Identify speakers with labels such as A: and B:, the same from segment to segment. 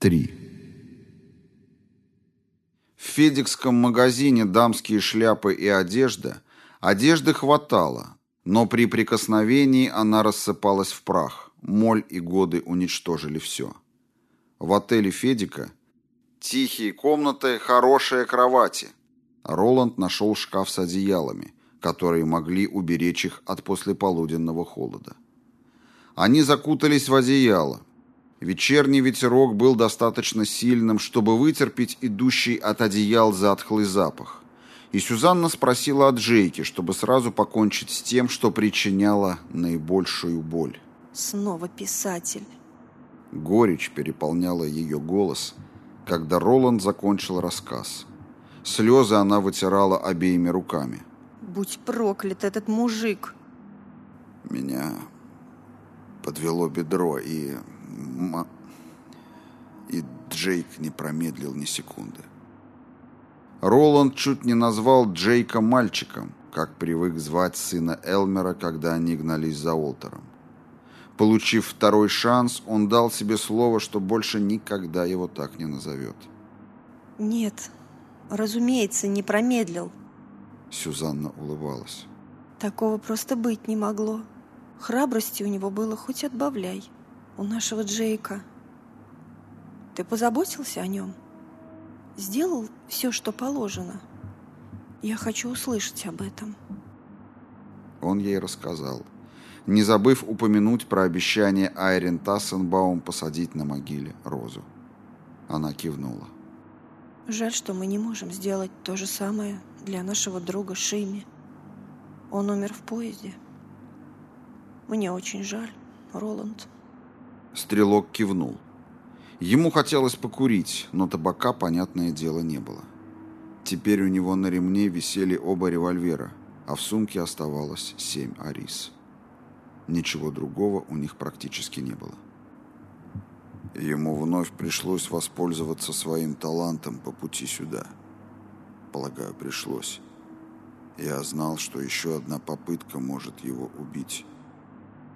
A: 3. В Федикском магазине «Дамские шляпы и одежда» одежды хватало, но при прикосновении она рассыпалась в прах. Моль и годы уничтожили все. В отеле Федика тихие комнаты, хорошие кровати. Роланд нашел шкаф с одеялами, которые могли уберечь их от послеполуденного холода. Они закутались в одеяло, Вечерний ветерок был достаточно сильным, чтобы вытерпеть идущий от одеял затхлый запах. И Сюзанна спросила от Джейки, чтобы сразу покончить с тем, что причиняло наибольшую боль.
B: Снова писатель.
A: Горечь переполняла ее голос, когда Роланд закончил рассказ. Слезы она вытирала обеими руками.
B: Будь проклят этот мужик.
A: Меня подвело бедро, и и Джейк не промедлил ни секунды. Роланд чуть не назвал Джейка мальчиком, как привык звать сына Элмера, когда они гнались за Олтером. Получив второй шанс, он дал себе слово, что больше никогда его так не назовет.
B: «Нет, разумеется, не промедлил».
A: Сюзанна улыбалась.
B: «Такого просто быть не могло. Храбрости у него было хоть отбавляй» у нашего Джейка. Ты позаботился о нем? Сделал все, что положено? Я хочу услышать об этом.
A: Он ей рассказал, не забыв упомянуть про обещание Айрин Тассенбаум посадить на могиле розу. Она кивнула.
B: Жаль, что мы не можем сделать то же самое для нашего друга Шими. Он умер в поезде. Мне очень жаль, Роланд.
A: Стрелок кивнул. Ему хотелось покурить, но табака, понятное дело, не было. Теперь у него на ремне висели оба револьвера, а в сумке оставалось семь арис. Ничего другого у них практически не было. Ему вновь пришлось воспользоваться своим талантом по пути сюда. Полагаю, пришлось. Я знал, что еще одна попытка может его убить.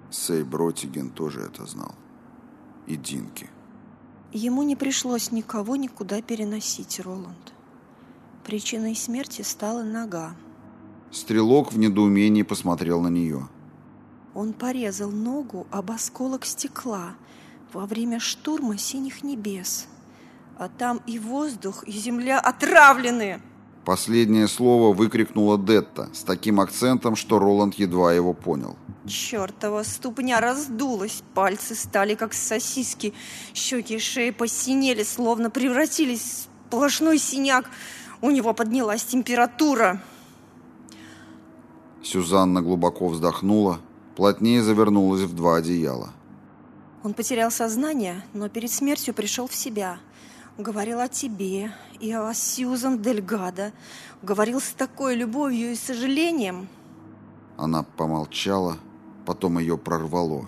A: Сей Бротиген тоже это знал и Динки.
B: Ему не пришлось никого никуда переносить, Роланд. Причиной смерти стала нога.
A: Стрелок в недоумении посмотрел на нее.
B: Он порезал ногу об осколок стекла во время штурма синих небес. А там и воздух, и земля отравлены.
A: Последнее слово выкрикнула Детта с таким акцентом, что Роланд едва его понял.
B: Чертова ступня раздулась, пальцы стали как сосиски, щеки и шеи посинели, словно превратились в сплошной синяк. У него поднялась температура.
A: Сюзанна глубоко вздохнула, плотнее завернулась в два одеяла.
B: Он потерял сознание, но перед смертью пришел в себя. Говорил о тебе и о Сьюзан Дельгадо. Говорил с такой любовью и сожалением.
A: Она помолчала, Потом ее прорвало.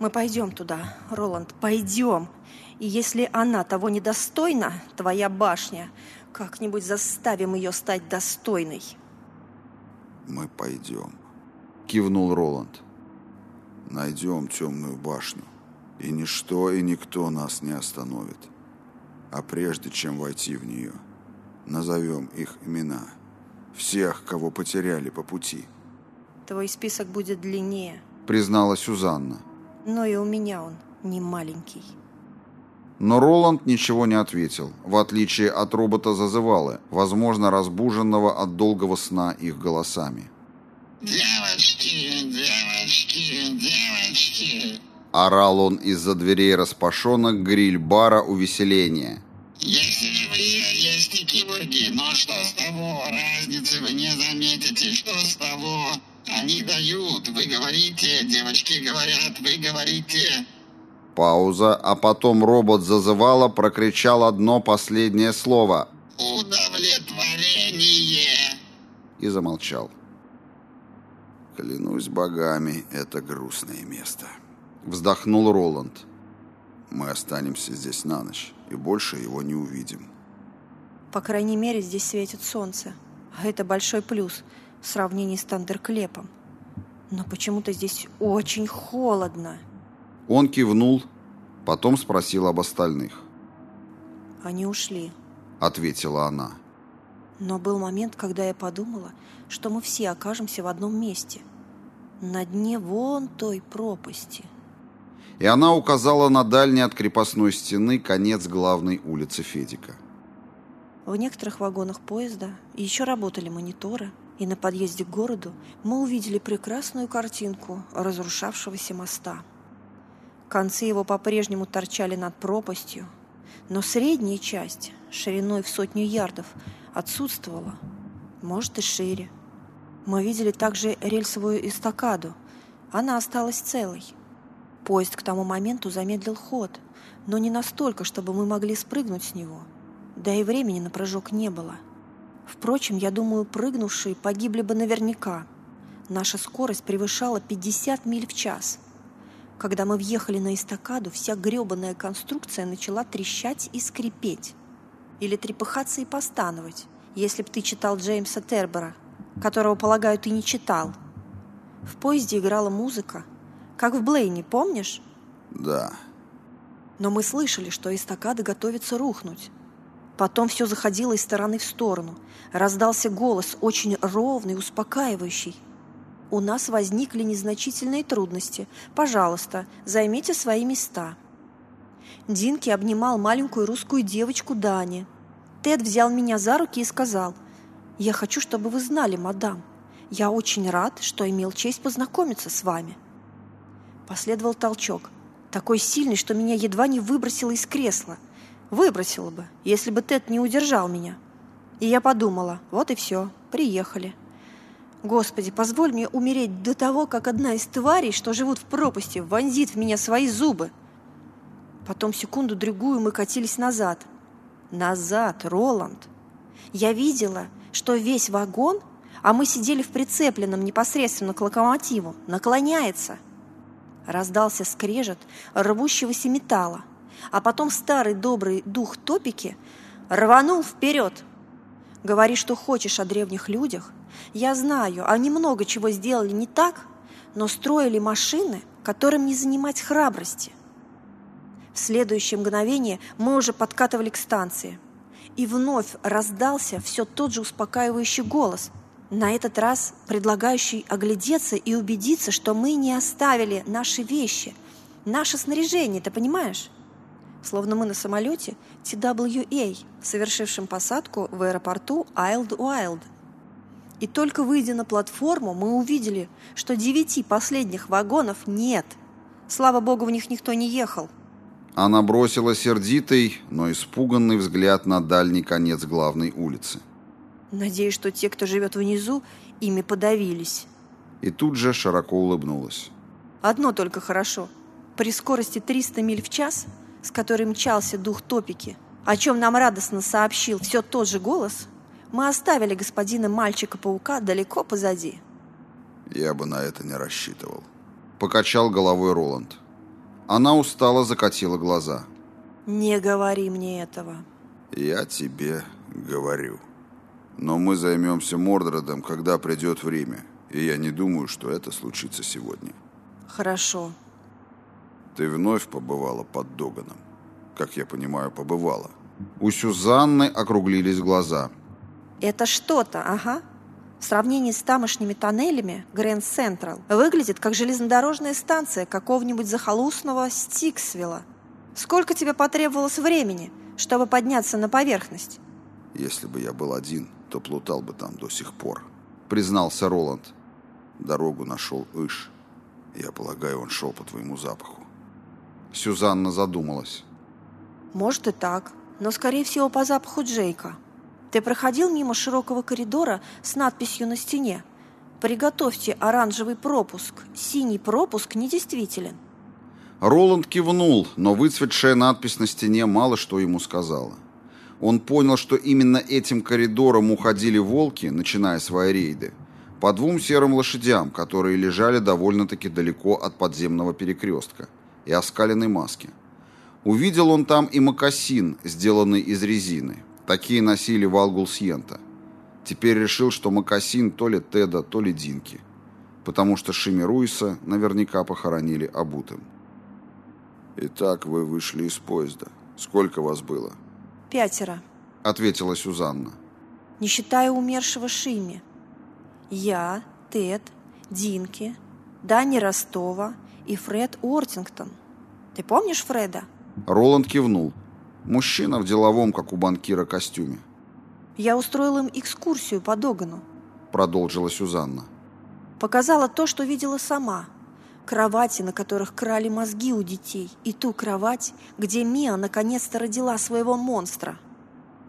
B: Мы пойдем туда, Роланд, пойдем. И если она того недостойна, твоя башня, как-нибудь заставим ее стать достойной.
A: Мы пойдем, кивнул Роланд. Найдем темную башню, и ничто и никто нас не остановит. А прежде чем войти в нее, назовем их имена. Всех, кого потеряли по пути.
B: Твой список будет длиннее.
A: Признала Сюзанна.
B: Но и у меня он не маленький.
A: Но Роланд ничего не ответил, в отличие от робота зазывалы, возможно, разбуженного от долгого сна их голосами.
C: «Девочки, девочки, девочки!»
A: Орал он из-за дверей распашонок гриль-бара увеселения.
C: «Если вы есть и киборги, но что с того? Разницы вы не заметите, что с того?» Они дают, вы говорите, девочки говорят, вы говорите.
A: Пауза, а потом робот зазывало, прокричал одно последнее слово.
C: Удовлетворение.
A: И замолчал. Клянусь богами, это грустное место. Вздохнул Роланд. Мы останемся здесь на ночь и больше его не увидим.
B: По крайней мере, здесь светит солнце. А это большой плюс – в сравнении с Тандерклепом. Но почему-то здесь очень холодно.
A: Он кивнул, потом спросил об остальных.
B: Они ушли,
A: ответила она.
B: но был момент, когда я подумала, что мы все окажемся в одном месте. На дне вон той пропасти.
A: И она указала на дальний от крепостной стены конец главной улицы Федика.
B: В некоторых вагонах поезда еще работали мониторы, и на подъезде к городу мы увидели прекрасную картинку разрушавшегося моста. Концы его по-прежнему торчали над пропастью, но средняя часть, шириной в сотню ярдов, отсутствовала, может и шире. Мы видели также рельсовую эстакаду, она осталась целой. Поезд к тому моменту замедлил ход, но не настолько, чтобы мы могли спрыгнуть с него. Да и времени на прыжок не было. Впрочем, я думаю, прыгнувшие погибли бы наверняка. Наша скорость превышала 50 миль в час. Когда мы въехали на эстакаду, вся гребаная конструкция начала трещать и скрипеть. Или трепыхаться и постановать, если б ты читал Джеймса Тербера, которого, полагаю, ты не читал. В поезде играла музыка, как в Блейне, помнишь?
A: Да.
B: Но мы слышали, что эстакада готовится рухнуть. Потом все заходило из стороны в сторону. Раздался голос, очень ровный, успокаивающий. У нас возникли незначительные трудности. Пожалуйста, займите свои места. Динки обнимал маленькую русскую девочку Дани. Тед взял меня за руки и сказал, «Я хочу, чтобы вы знали, мадам, я очень рад, что имел честь познакомиться с вами». Последовал толчок, такой сильный, что меня едва не выбросило из кресла. Выбросило бы, если бы Тед не удержал меня. И я подумала, вот и все, приехали. Господи, позволь мне умереть до того, как одна из тварей, что живут в пропасти, вонзит в меня свои зубы. Потом секунду-другую мы катились назад. Назад, Роланд. Я видела, что весь вагон, а мы сидели в прицепленном непосредственно к локомотиву, наклоняется. Раздался скрежет рвущегося металла, а потом старый добрый дух топики рванул вперед. Говори, что хочешь о древних людях. Я знаю, они много чего сделали не так, но строили машины, которым не занимать храбрости. В следующее мгновение мы уже подкатывали к станции. И вновь раздался все тот же успокаивающий голос, на этот раз предлагающий оглядеться и убедиться, что мы не оставили наши вещи, наше снаряжение, ты понимаешь? Словно мы на самолете TWA, совершившем посадку в аэропорту Айлд Уайлд. И только выйдя на платформу, мы увидели, что девяти последних вагонов нет. Слава богу, в них никто не ехал.
A: Она бросила сердитый, но испуганный взгляд на дальний конец главной улицы.
B: Надеюсь, что те, кто живет внизу, ими подавились.
A: И тут же широко улыбнулась.
B: Одно только хорошо. При скорости 300 миль в час, с которой мчался дух топики, о чем нам радостно сообщил все тот же голос, мы оставили господина мальчика-паука далеко позади.
A: Я бы на это не рассчитывал. Покачал головой Роланд. Она устало закатила глаза.
B: Не говори мне этого.
A: Я тебе говорю. Но мы займемся Мордредом, когда придет время. И я не думаю, что это случится сегодня.
B: Хорошо.
A: Ты вновь побывала под Доганом. Как я понимаю, побывала. У Сюзанны округлились глаза.
B: Это что-то, ага. В сравнении с тамошними тоннелями Грэнд Централ выглядит как железнодорожная станция какого-нибудь захолустного Стиксвилла. Сколько тебе потребовалось времени, чтобы подняться на поверхность?
A: Если бы я был один, то плутал бы там до сих пор, признался Роланд. Дорогу нашел Иш. Я полагаю, он шел по твоему запаху. Сюзанна задумалась.
B: Может и так, но скорее всего по запаху Джейка. Ты проходил мимо широкого коридора с надписью на стене «Приготовьте оранжевый пропуск. Синий пропуск недействителен».
A: Роланд кивнул, но выцветшая надпись на стене мало что ему сказала. Он понял, что именно этим коридором уходили волки, начиная свои рейды, по двум серым лошадям, которые лежали довольно-таки далеко от подземного перекрестка, и оскаленной маски. Увидел он там и мокасин, сделанный из резины. Такие носили в Алгулсьента. Теперь решил, что мокасин то ли Теда, то ли Динки. Потому что Шими Руиса наверняка похоронили обутым. «Итак, вы вышли из поезда. Сколько вас было?»
B: Пятеро», —
A: ответила Сюзанна.
B: «не считая умершего Шими. Я, Тед, Динки, Дани Ростова и Фред Уортингтон. Ты помнишь Фреда?»
A: Роланд кивнул. Мужчина в деловом, как у банкира, костюме.
B: «Я устроил им экскурсию по Догану», —
A: продолжила Сюзанна.
B: Показала то, что видела сама. Кровати, на которых крали мозги у детей, и ту кровать, где Мия наконец-то родила своего монстра.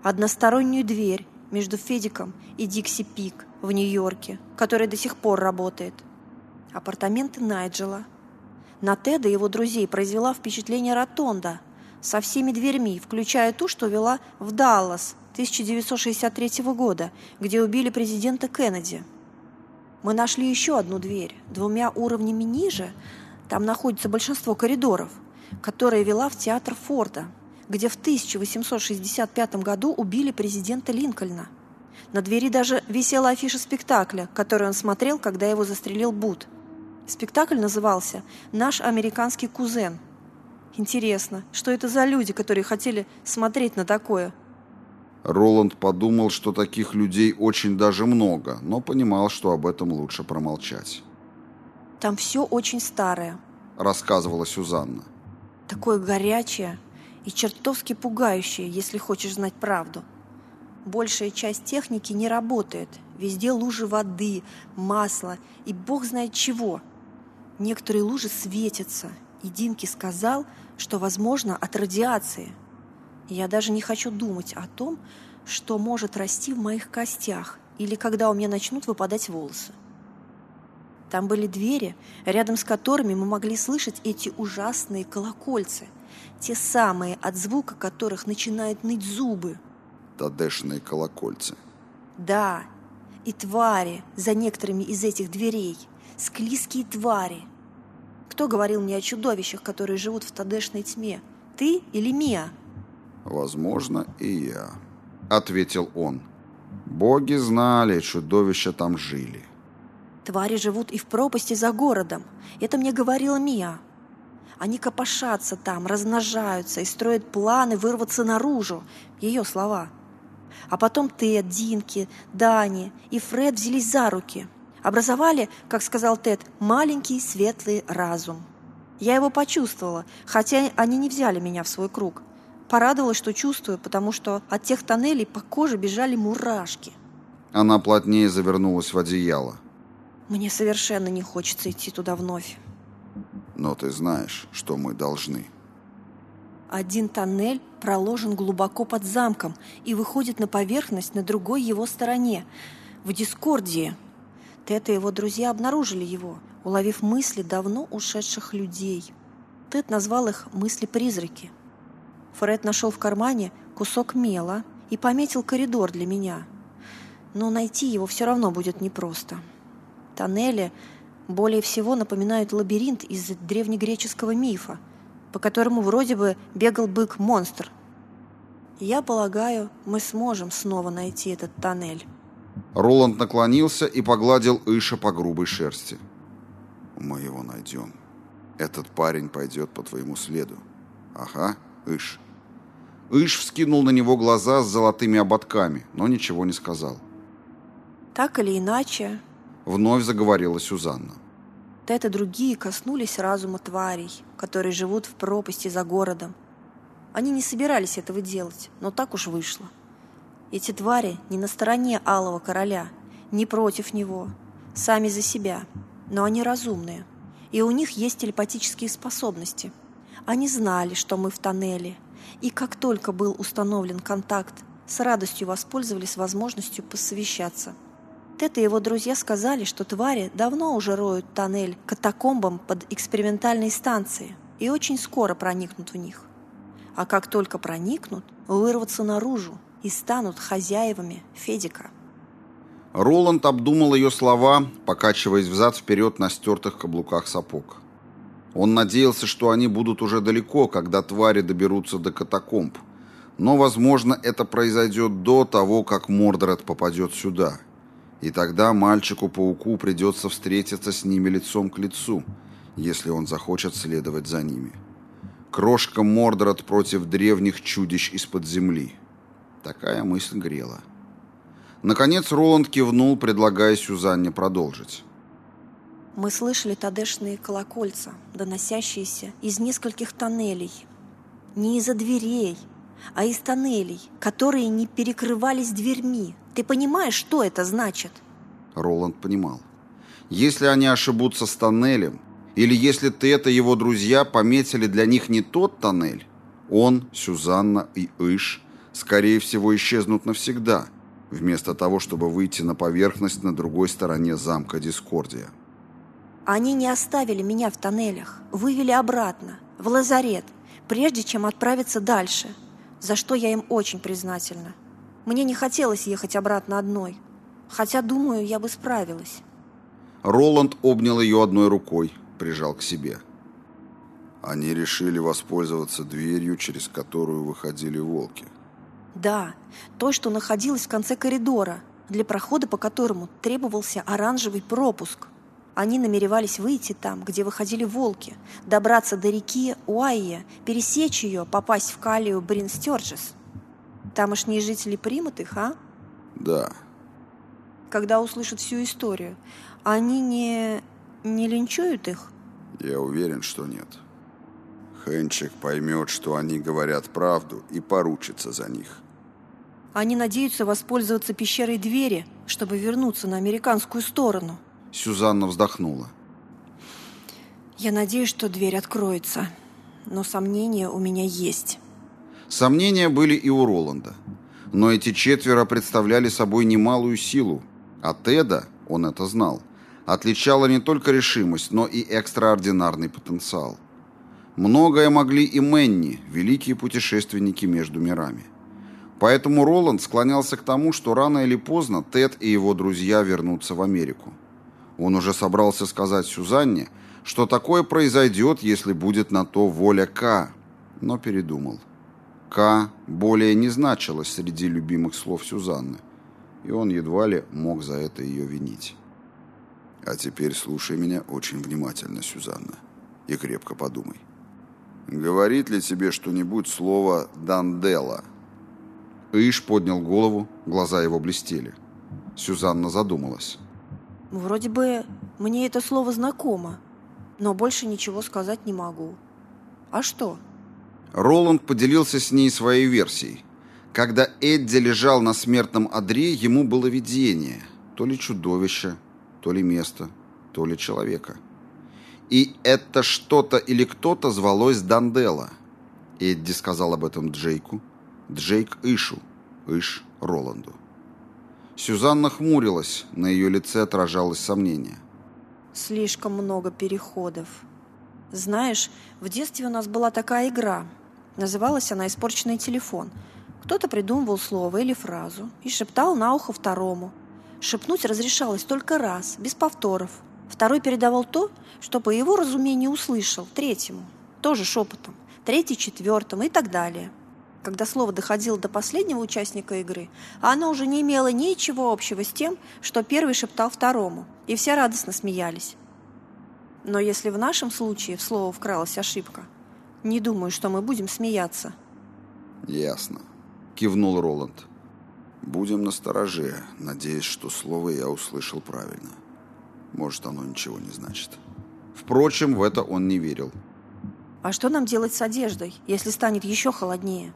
B: Одностороннюю дверь между Федиком и Дикси Пик в Нью-Йорке, которая до сих пор работает. Апартаменты Найджела. На Теда его друзей произвела впечатление ротонда со всеми дверьми, включая ту, что вела в Даллас 1963 года, где убили президента Кеннеди. Мы нашли еще одну дверь, двумя уровнями ниже. Там находится большинство коридоров, которая вела в театр Форда, где в 1865 году убили президента Линкольна. На двери даже висела афиша спектакля, который он смотрел, когда его застрелил Бут. Спектакль назывался «Наш американский кузен». Интересно, что это за люди, которые хотели смотреть на такое –
A: Роланд подумал, что таких людей очень даже много, но понимал, что об этом лучше промолчать.
B: «Там все очень старое», —
A: рассказывала Сюзанна.
B: «Такое горячее и чертовски пугающее, если хочешь знать правду. Большая часть техники не работает. Везде лужи воды, масла и бог знает чего. Некоторые лужи светятся, и Динки сказал, что, возможно, от радиации — я даже не хочу думать о том, что может расти в моих костях или когда у меня начнут выпадать волосы. Там были двери, рядом с которыми мы могли слышать эти ужасные колокольцы, те самые, от звука которых начинают ныть зубы.
A: Тадешные колокольцы.
B: Да, и твари за некоторыми из этих дверей, склизкие твари. Кто говорил мне о чудовищах, которые живут в тадешной тьме? Ты или Мия?
A: «Возможно, и я», — ответил он. «Боги знали, чудовища там жили».
B: «Твари живут и в пропасти за городом. Это мне говорила Мия. Они копошатся там, размножаются и строят планы вырваться наружу. Ее слова. А потом Тед, Динки, Дани и Фред взялись за руки. Образовали, как сказал Тед, маленький светлый разум. Я его почувствовала, хотя они не взяли меня в свой круг. Порадовалась, что чувствую, потому что от тех тоннелей по коже бежали мурашки.
A: Она плотнее завернулась в одеяло.
B: Мне совершенно не хочется идти туда вновь.
A: Но ты знаешь, что мы должны.
B: Один тоннель проложен глубоко под замком и выходит на поверхность на другой его стороне, в Дискордии. Тед и его друзья обнаружили его, уловив мысли давно ушедших людей. Тед назвал их «мысли-призраки». Фред нашел в кармане кусок мела и пометил коридор для меня. Но найти его все равно будет непросто. Тоннели более всего напоминают лабиринт из древнегреческого мифа, по которому вроде бы бегал бык-монстр. Я полагаю, мы сможем снова найти этот тоннель.
A: Роланд наклонился и погладил Иша по грубой шерсти. «Мы его найдем. Этот парень пойдет по твоему следу. Ага, Иш». Иш вскинул на него глаза с золотыми ободками, но ничего не сказал.
B: «Так или иначе...»
A: Вновь заговорила Сюзанна.
B: Тед и другие коснулись разума тварей, которые живут в пропасти за городом. Они не собирались этого делать, но так уж вышло. Эти твари не на стороне Алого Короля, не против него, сами за себя, но они разумные, и у них есть телепатические способности. Они знали, что мы в тоннеле, и как только был установлен контакт, с радостью воспользовались возможностью посовещаться. Тед и его друзья сказали, что твари давно уже роют тоннель катакомбам под экспериментальной станцией и очень скоро проникнут в них. А как только проникнут, вырвутся наружу и станут хозяевами Федика.
A: Роланд обдумал ее слова, покачиваясь взад-вперед на стертых каблуках сапог. Он надеялся, что они будут уже далеко, когда твари доберутся до катакомб. Но, возможно, это произойдет до того, как Мордред попадет сюда. И тогда мальчику-пауку придется встретиться с ними лицом к лицу, если он захочет следовать за ними. Крошка Мордред против древних чудищ из-под земли. Такая мысль грела. Наконец Роланд кивнул, предлагая Сюзанне продолжить.
B: Мы слышали тадешные колокольца, доносящиеся из нескольких тоннелей. Не из-за дверей, а из тоннелей, которые не перекрывались дверьми. Ты понимаешь, что это значит?
A: Роланд понимал. Если они ошибутся с тоннелем, или если Тет и его друзья пометили для них не тот тоннель, он, Сюзанна и Иш, скорее всего, исчезнут навсегда, вместо того, чтобы выйти на поверхность на другой стороне замка Дискордия.
B: Они не оставили меня в тоннелях, вывели обратно, в лазарет, прежде чем отправиться дальше, за что я им очень признательна. Мне не хотелось ехать обратно одной, хотя, думаю, я бы справилась.
A: Роланд обнял ее одной рукой, прижал к себе. Они решили воспользоваться дверью, через которую выходили волки.
B: Да, той, что находилась в конце коридора, для прохода по которому требовался оранжевый пропуск. Они намеревались выйти там, где выходили волки, добраться до реки Уайя, пересечь ее, попасть в Калию Бринстерджес. Тамошние жители примут их, а?
A: Да.
B: Когда услышат всю историю, они не... не линчуют их?
A: Я уверен, что нет. Хенчик поймет, что они говорят правду и поручится за них.
B: Они надеются воспользоваться пещерой двери, чтобы вернуться на американскую сторону.
A: Сюзанна вздохнула.
B: Я надеюсь, что дверь откроется, но сомнения у меня есть.
A: Сомнения были и у Роланда. Но эти четверо представляли собой немалую силу, а Теда, он это знал, отличала не только решимость, но и экстраординарный потенциал. Многое могли и Мэнни, великие путешественники между мирами. Поэтому Роланд склонялся к тому, что рано или поздно Тед и его друзья вернутся в Америку. Он уже собрался сказать Сюзанне, что такое произойдет, если будет на то воля К, но передумал. К более не значилось среди любимых слов Сюзанны, и он едва ли мог за это ее винить. А теперь слушай меня очень внимательно, Сюзанна, и крепко подумай. Говорит ли тебе что-нибудь слово «дандела»? Иш поднял голову, глаза его блестели. Сюзанна задумалась.
B: Вроде бы мне это слово знакомо, но больше ничего сказать не могу. А что?
A: Роланд поделился с ней своей версией. Когда Эдди лежал на смертном одре, ему было видение. То ли чудовище, то ли место, то ли человека. И это что-то или кто-то звалось Дандела. Эдди сказал об этом Джейку. Джейк Ишу, Иш Роланду. Сюзанна хмурилась, на ее лице отражалось сомнение.
B: Слишком много переходов. Знаешь, в детстве у нас была такая игра. Называлась она «Испорченный телефон». Кто-то придумывал слово или фразу и шептал на ухо второму. Шепнуть разрешалось только раз, без повторов. Второй передавал то, что по его разумению услышал, третьему, тоже шепотом, третий четвертому и так далее – когда слово доходило до последнего участника игры, оно уже не имело ничего общего с тем, что первый шептал второму, и все радостно смеялись. Но если в нашем случае в слово вкралась ошибка, не думаю, что мы будем смеяться.
A: Ясно, кивнул Роланд. Будем настороже, надеясь, что слово я услышал правильно. Может, оно ничего не значит. Впрочем, в это он не верил.
B: А что нам делать с одеждой, если станет еще холоднее?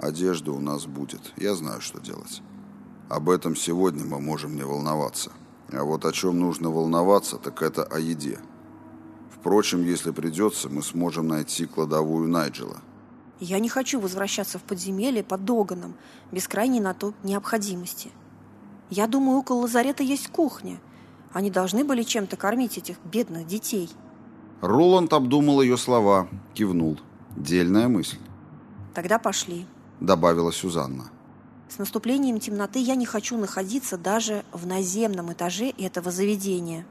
A: Одежда у нас будет. Я знаю, что делать. Об этом сегодня мы можем не волноваться. А вот о чем нужно волноваться, так это о еде. Впрочем, если придется, мы сможем найти кладовую Найджела.
B: Я не хочу возвращаться в подземелье под Доганом, без крайней на то необходимости. Я думаю, около лазарета есть кухня. Они должны были чем-то кормить этих бедных детей.
A: Роланд обдумал ее слова, кивнул. Дельная мысль.
B: Тогда пошли.
A: — добавила Сюзанна.
B: «С наступлением темноты я не хочу находиться даже в наземном этаже этого заведения».